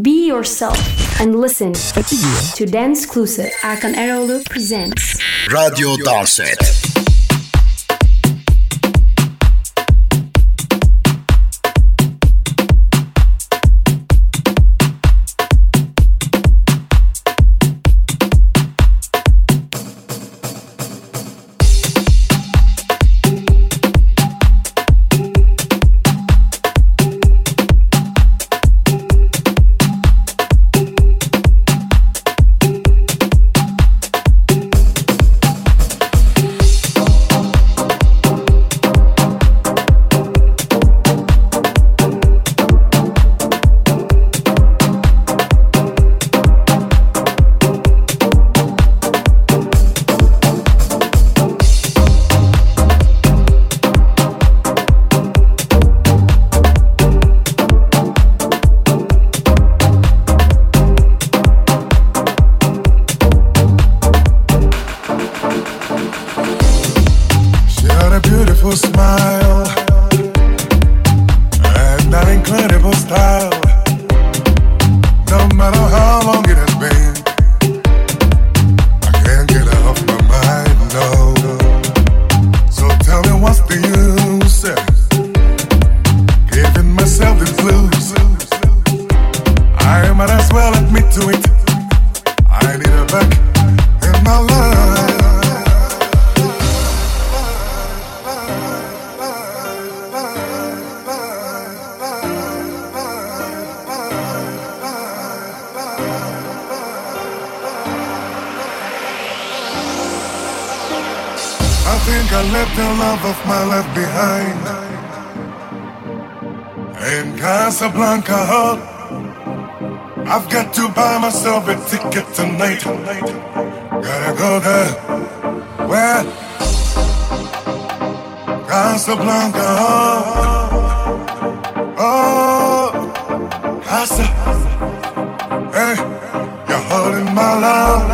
Be yourself and listen to Danceclusive. Erkan Eroğlu presents Radyo Danset. Radio Casablanca. Oh, oh, casa. Hey, you're holding my love.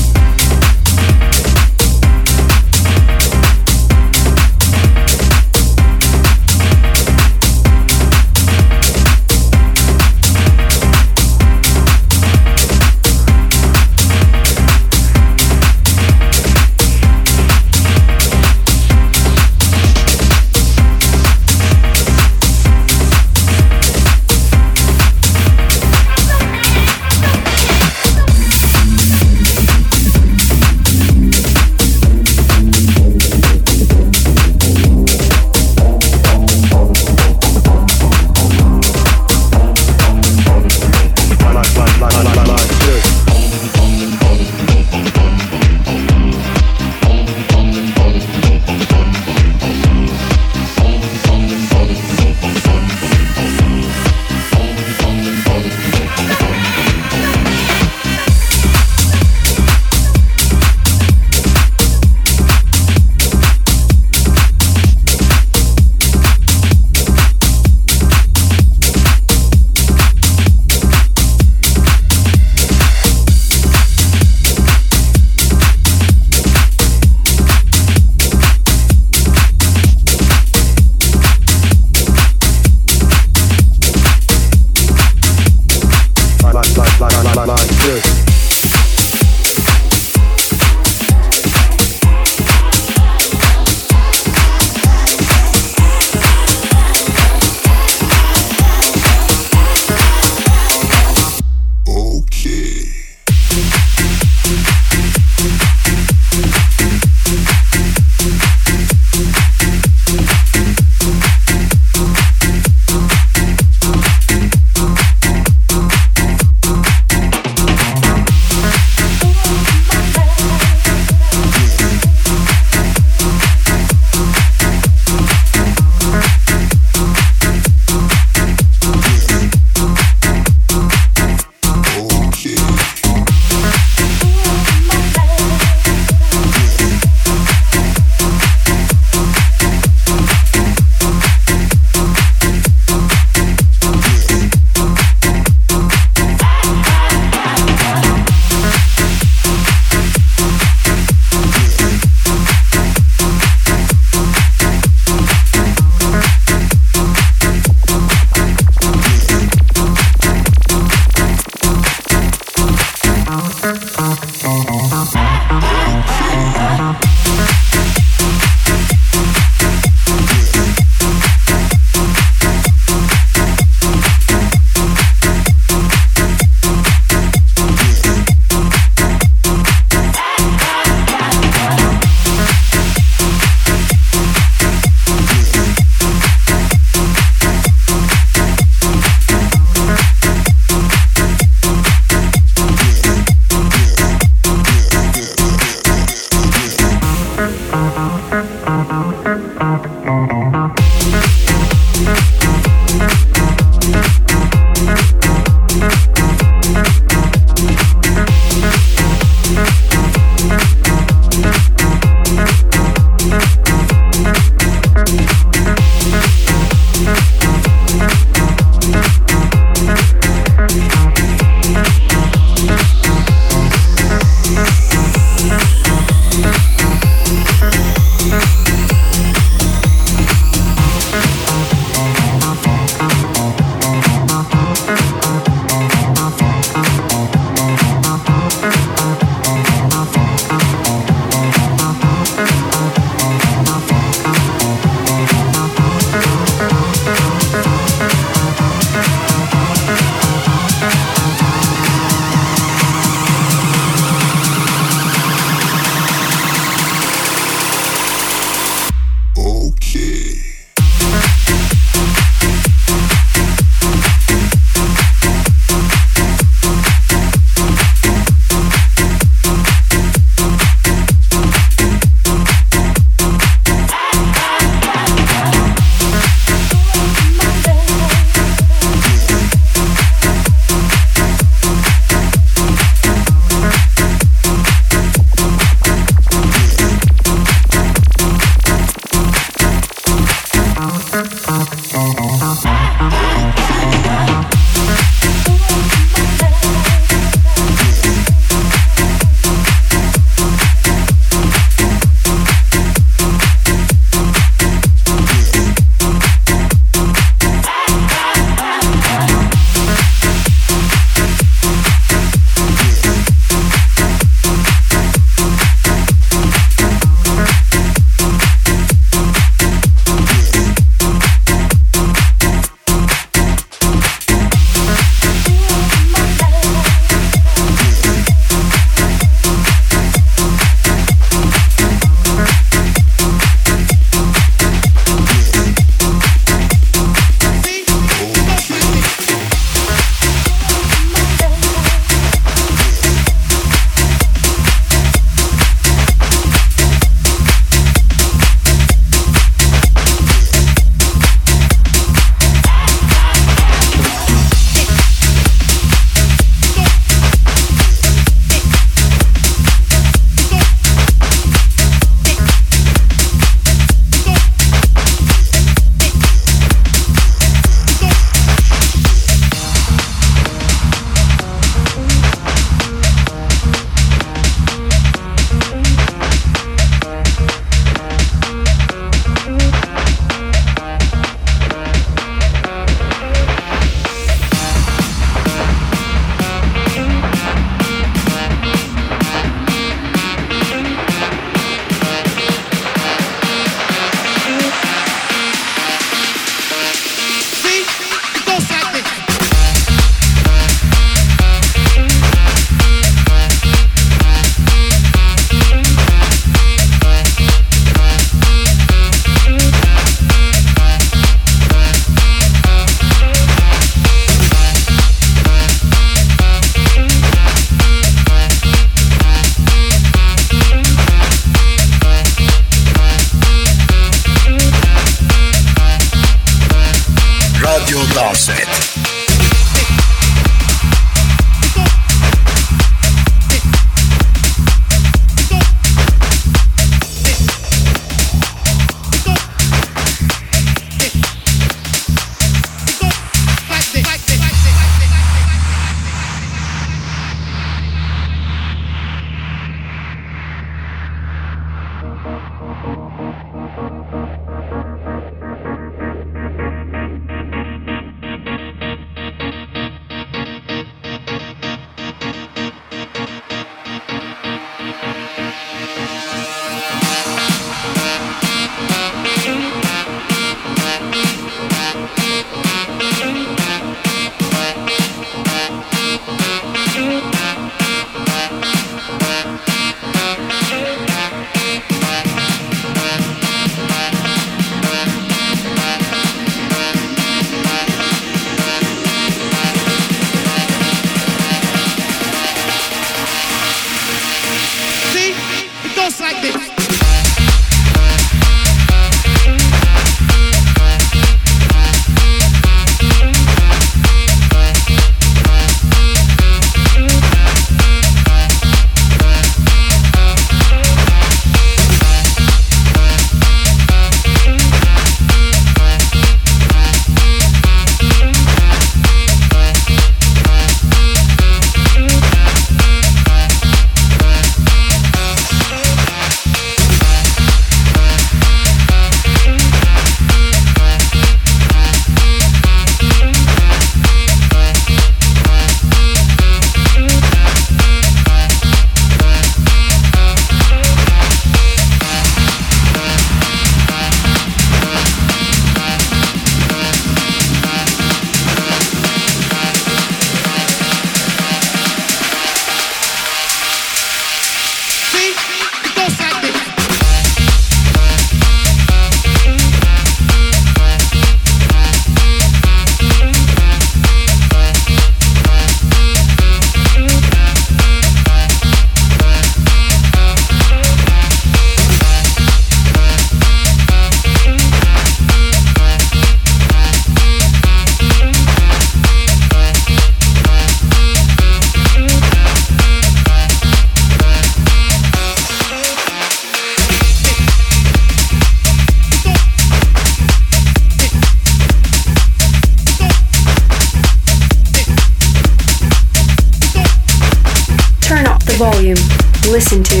King of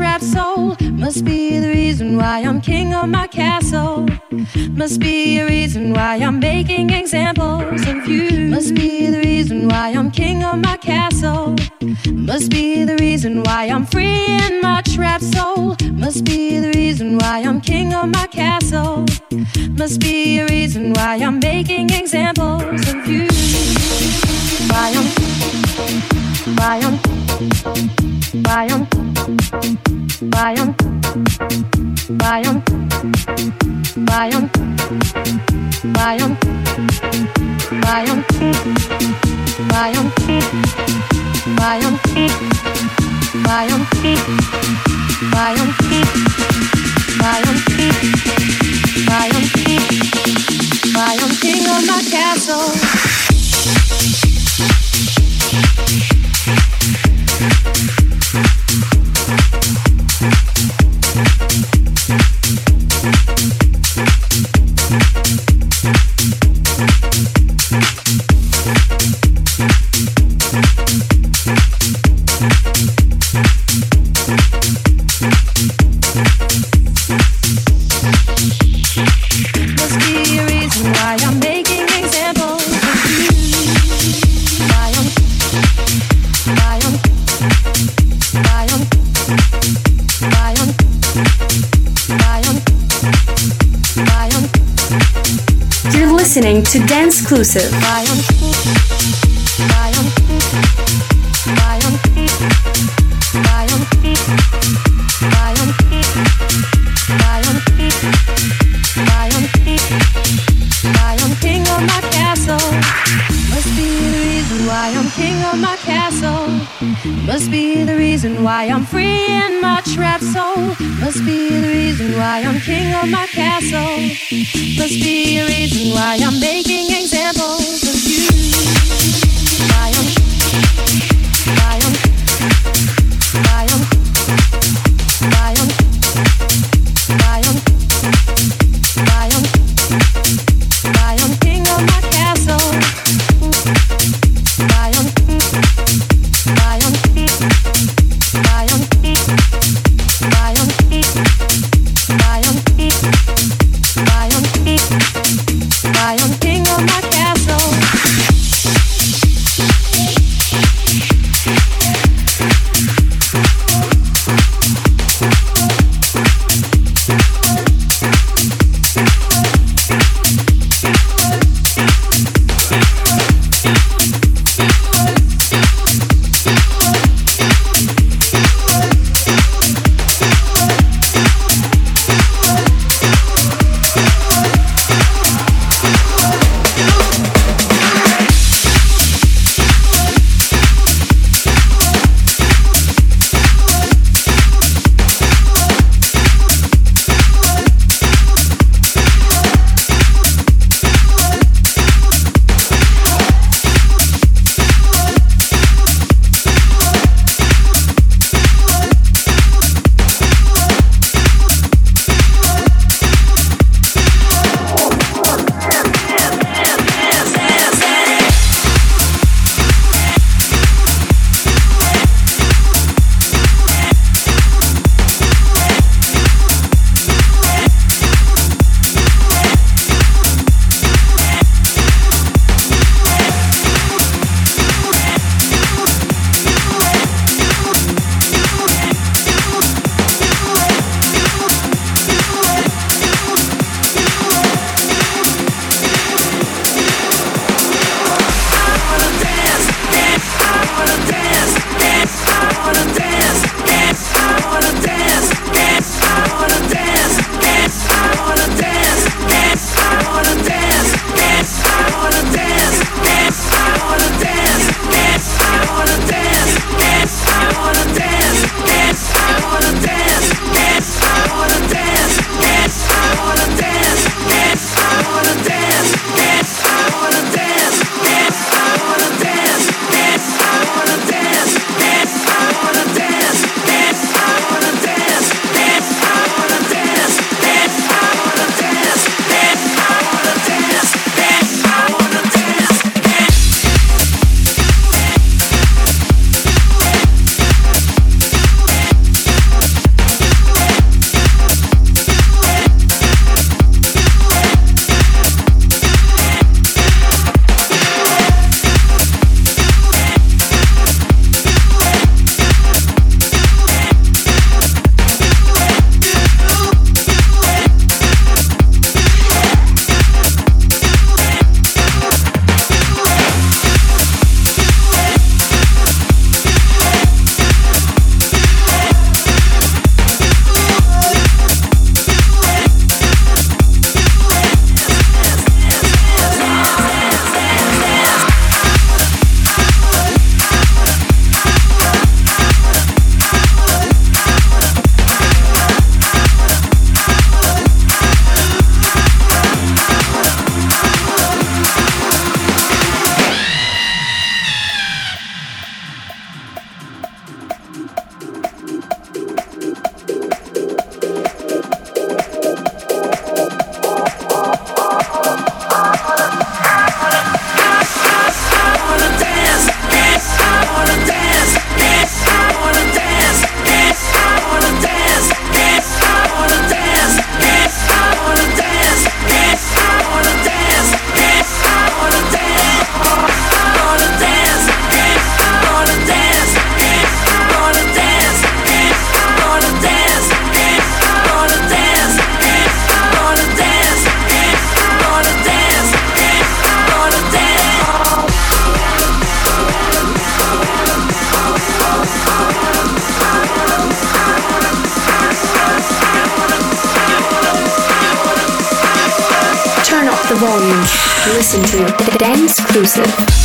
in my trap soul. Must be the reason why I'm king of my castle. Must be a reason why I'm making examples of you. Must be the reason why I'm king of my castle. Must be the reason why I'm free in my trap soul. Must be the reason why I'm king of my castle. Must be a reason why I'm making examples of you. Why I'm, why I'm, why I'm, why I'm, why I'm, why I'm, why I'm, why I'm, why I'm, why I'm, why I'm, why I'm, why I'm, why I'm, why I'm king of my castle. To Danceclusive. Reason why I'm free in my trap soul. Must be the reason why I'm king of my castle. Must be the reason why I'm making examples Listen to Danceclusive.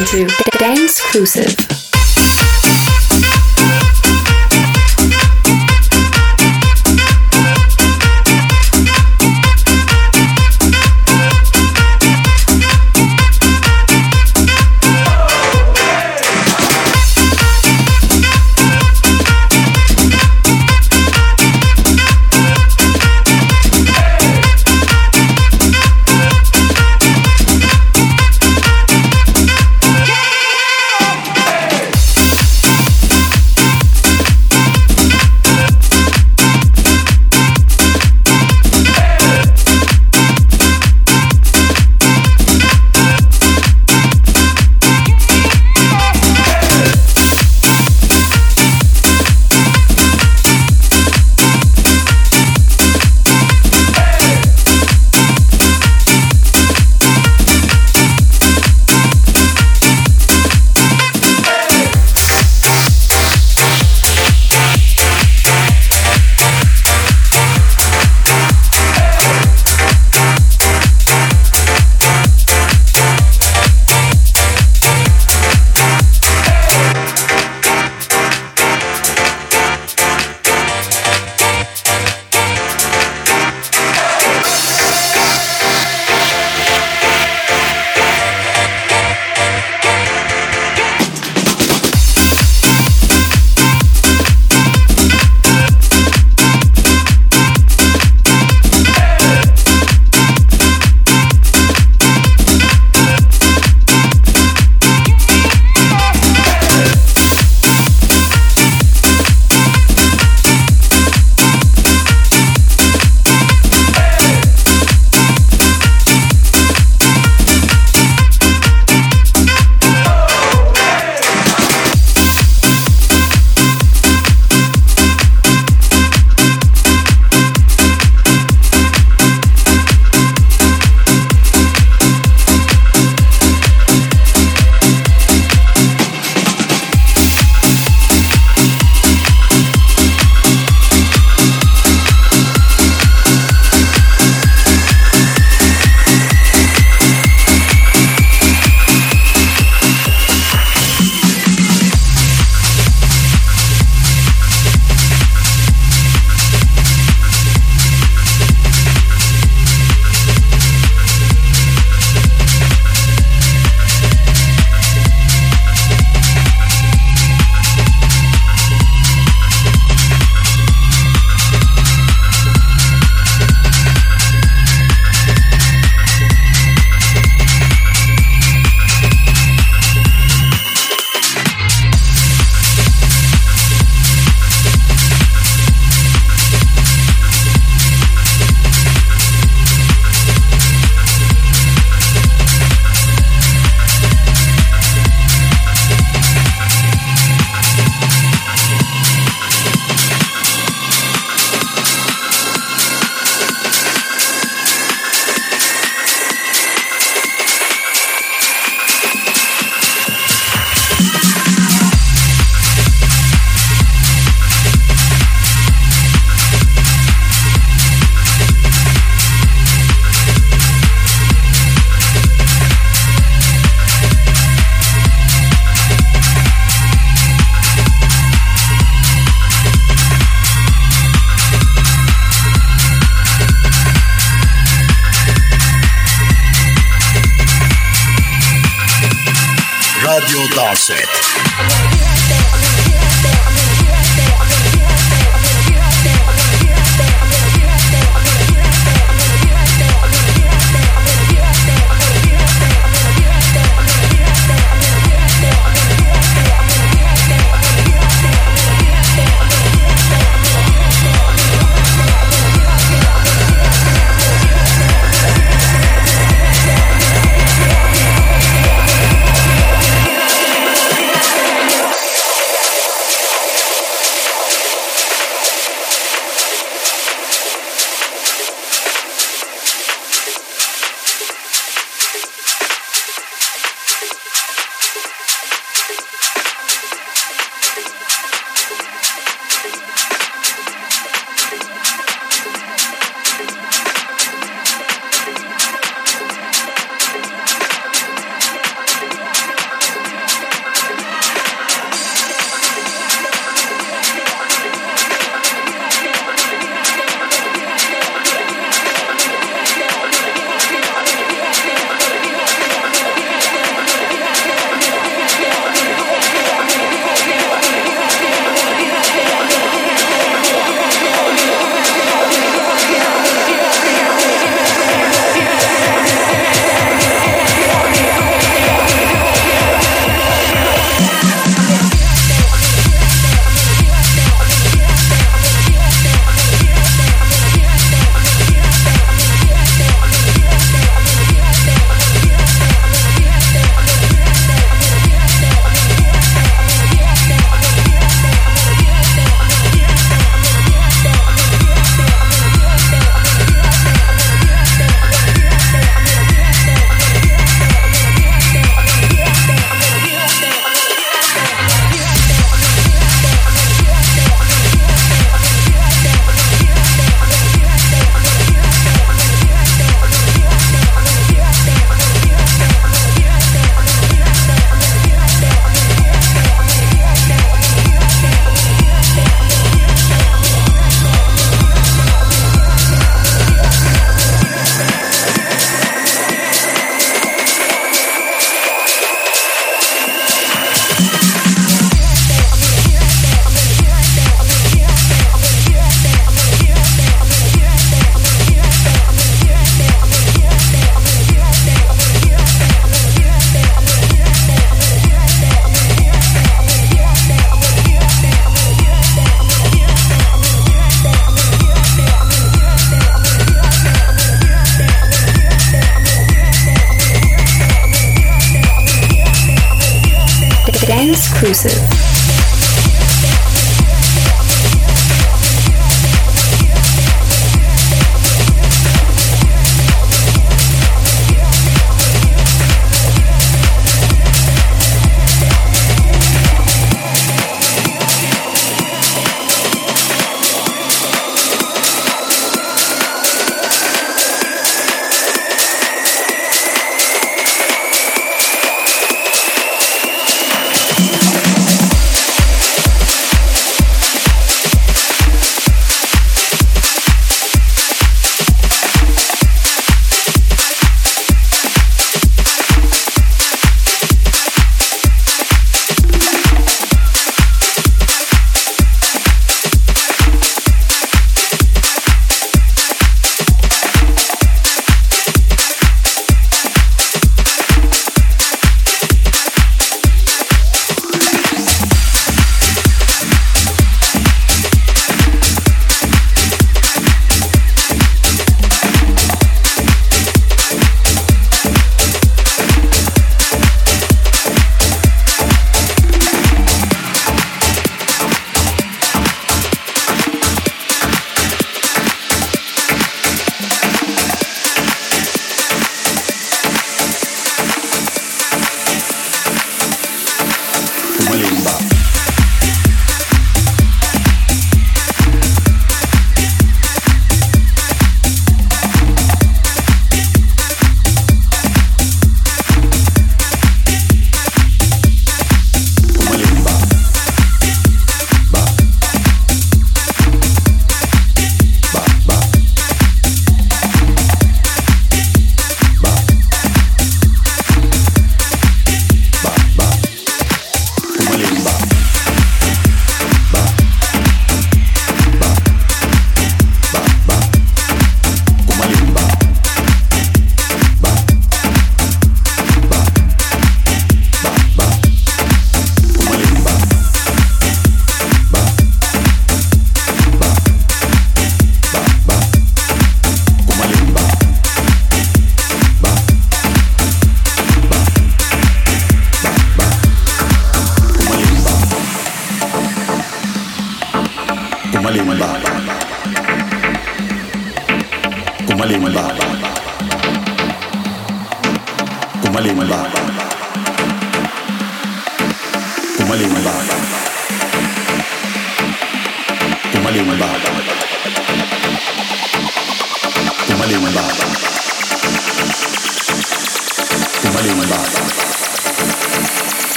Listen to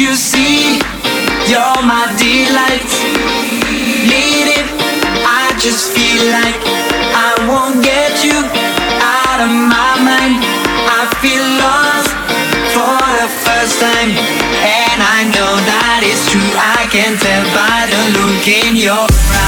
you see? You're my delight. Need it, I just feel like I won't get you out of my mind. I feel lost for the first time, and I know that it's true. I can tell by the look in your eyes.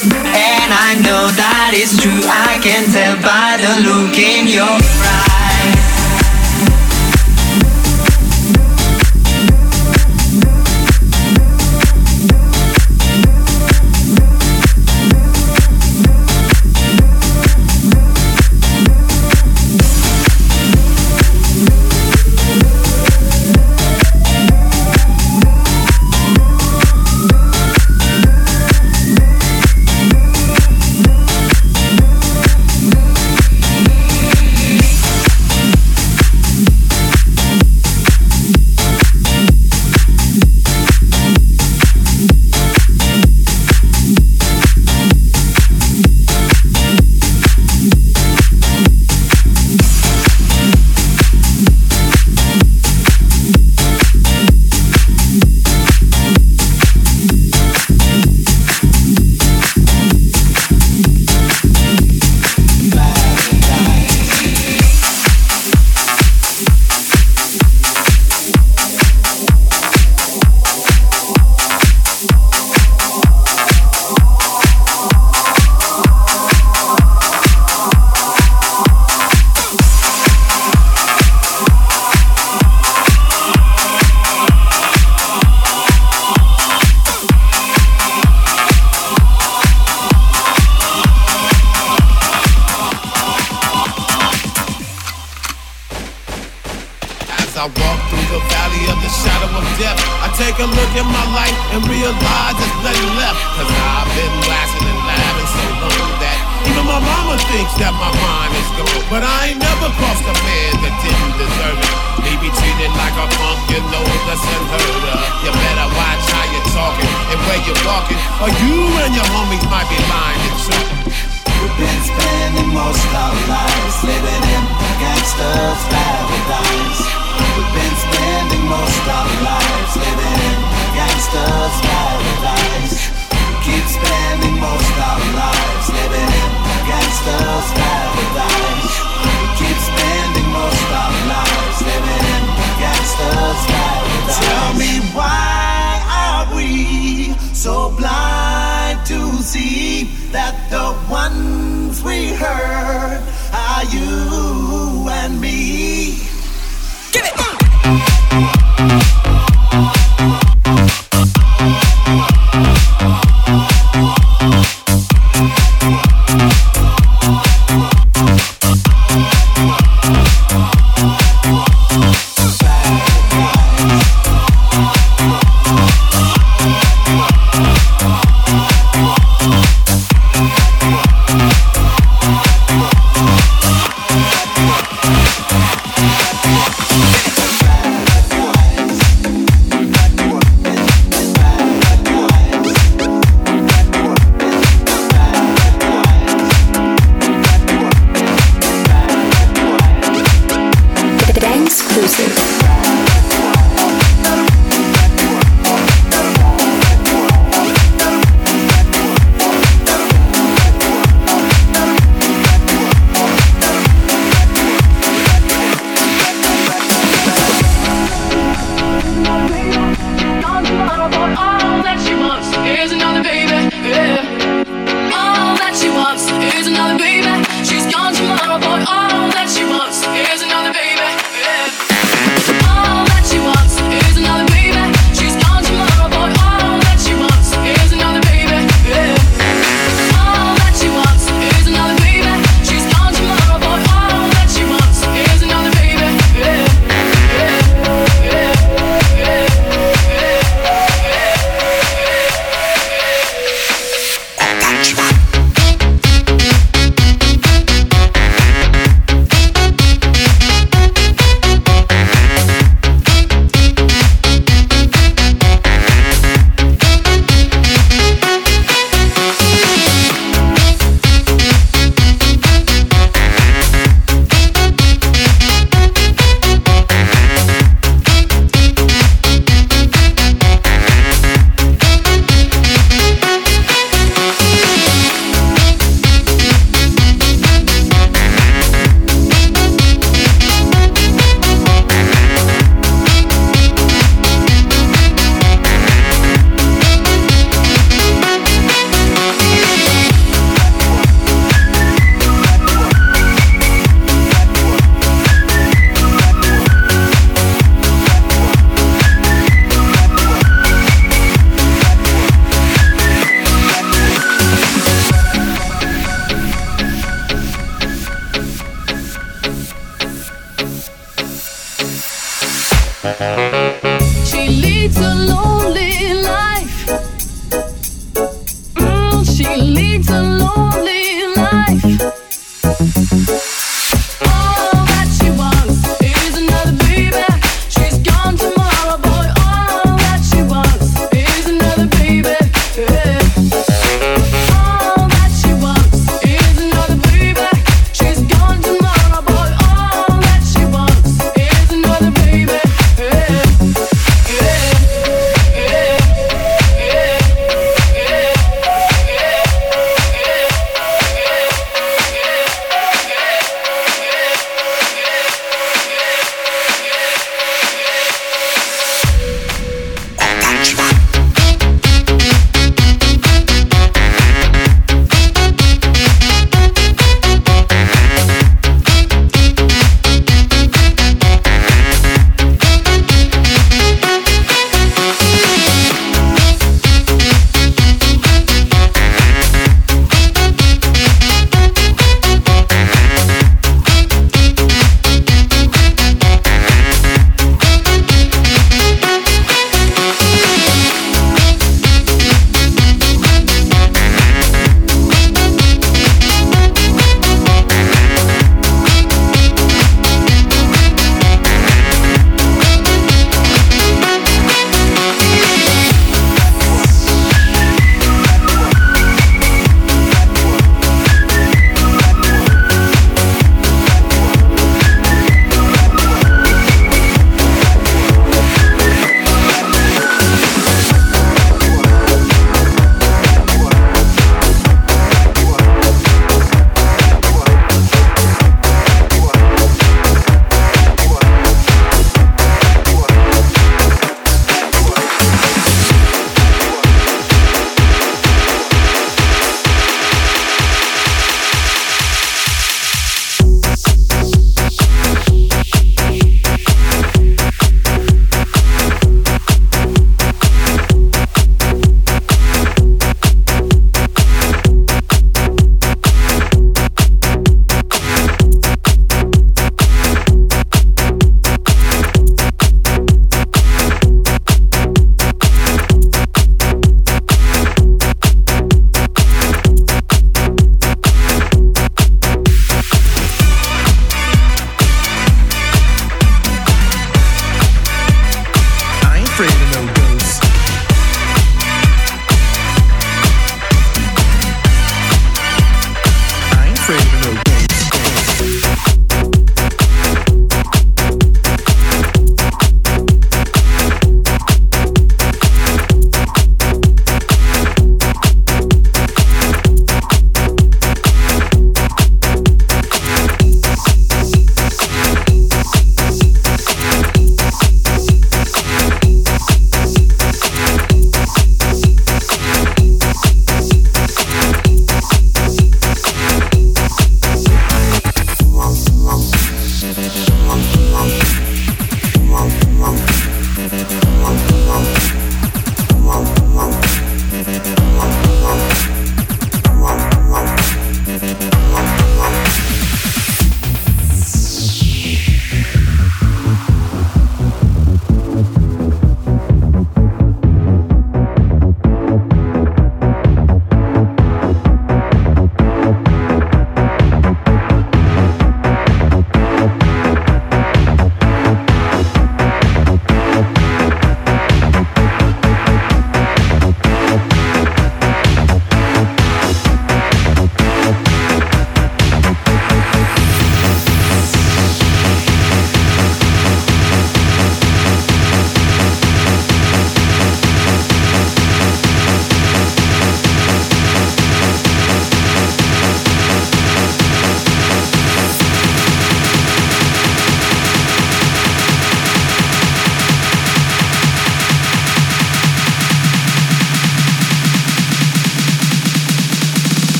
And I know that it's true, I can tell by the look in your eyes.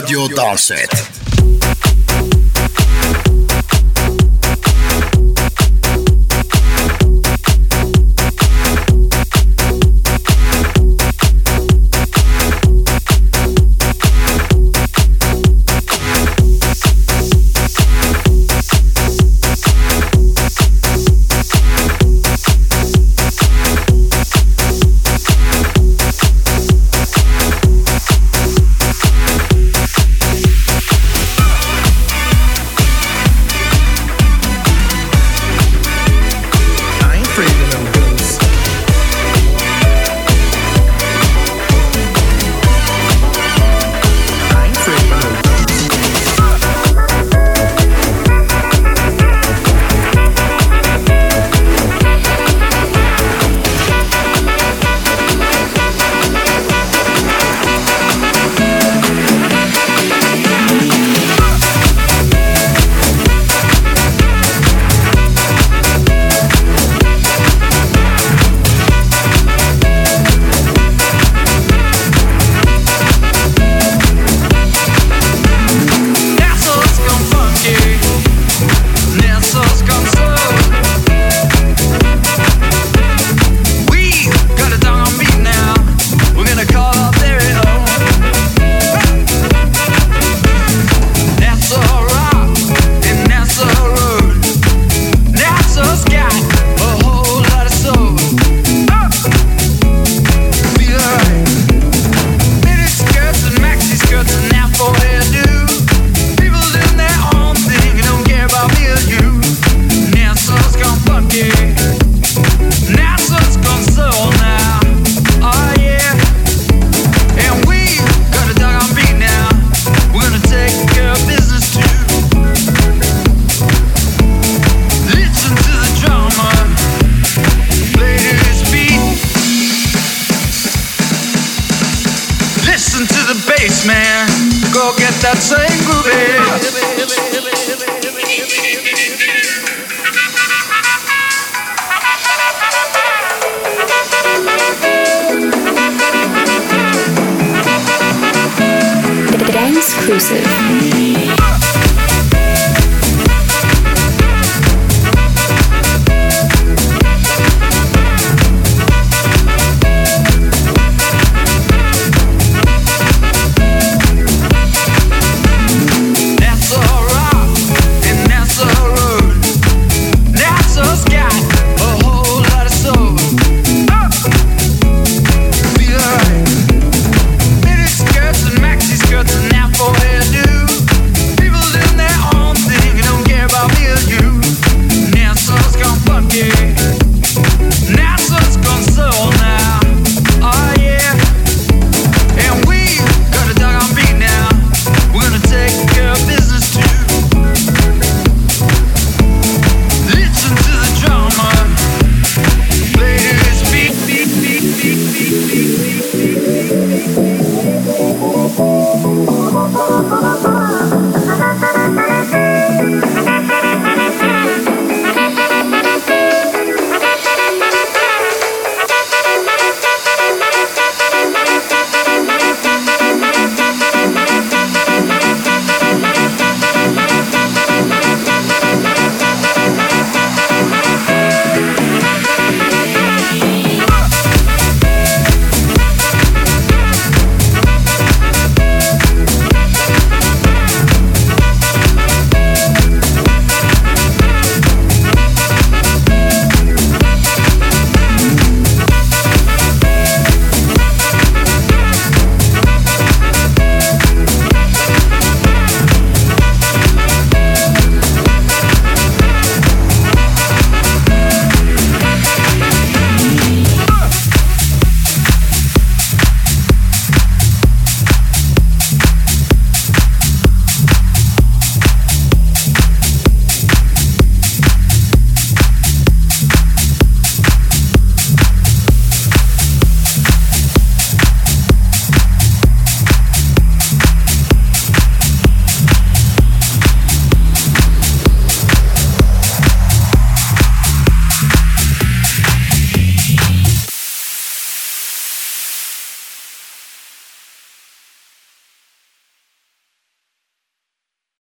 Radyo Danset.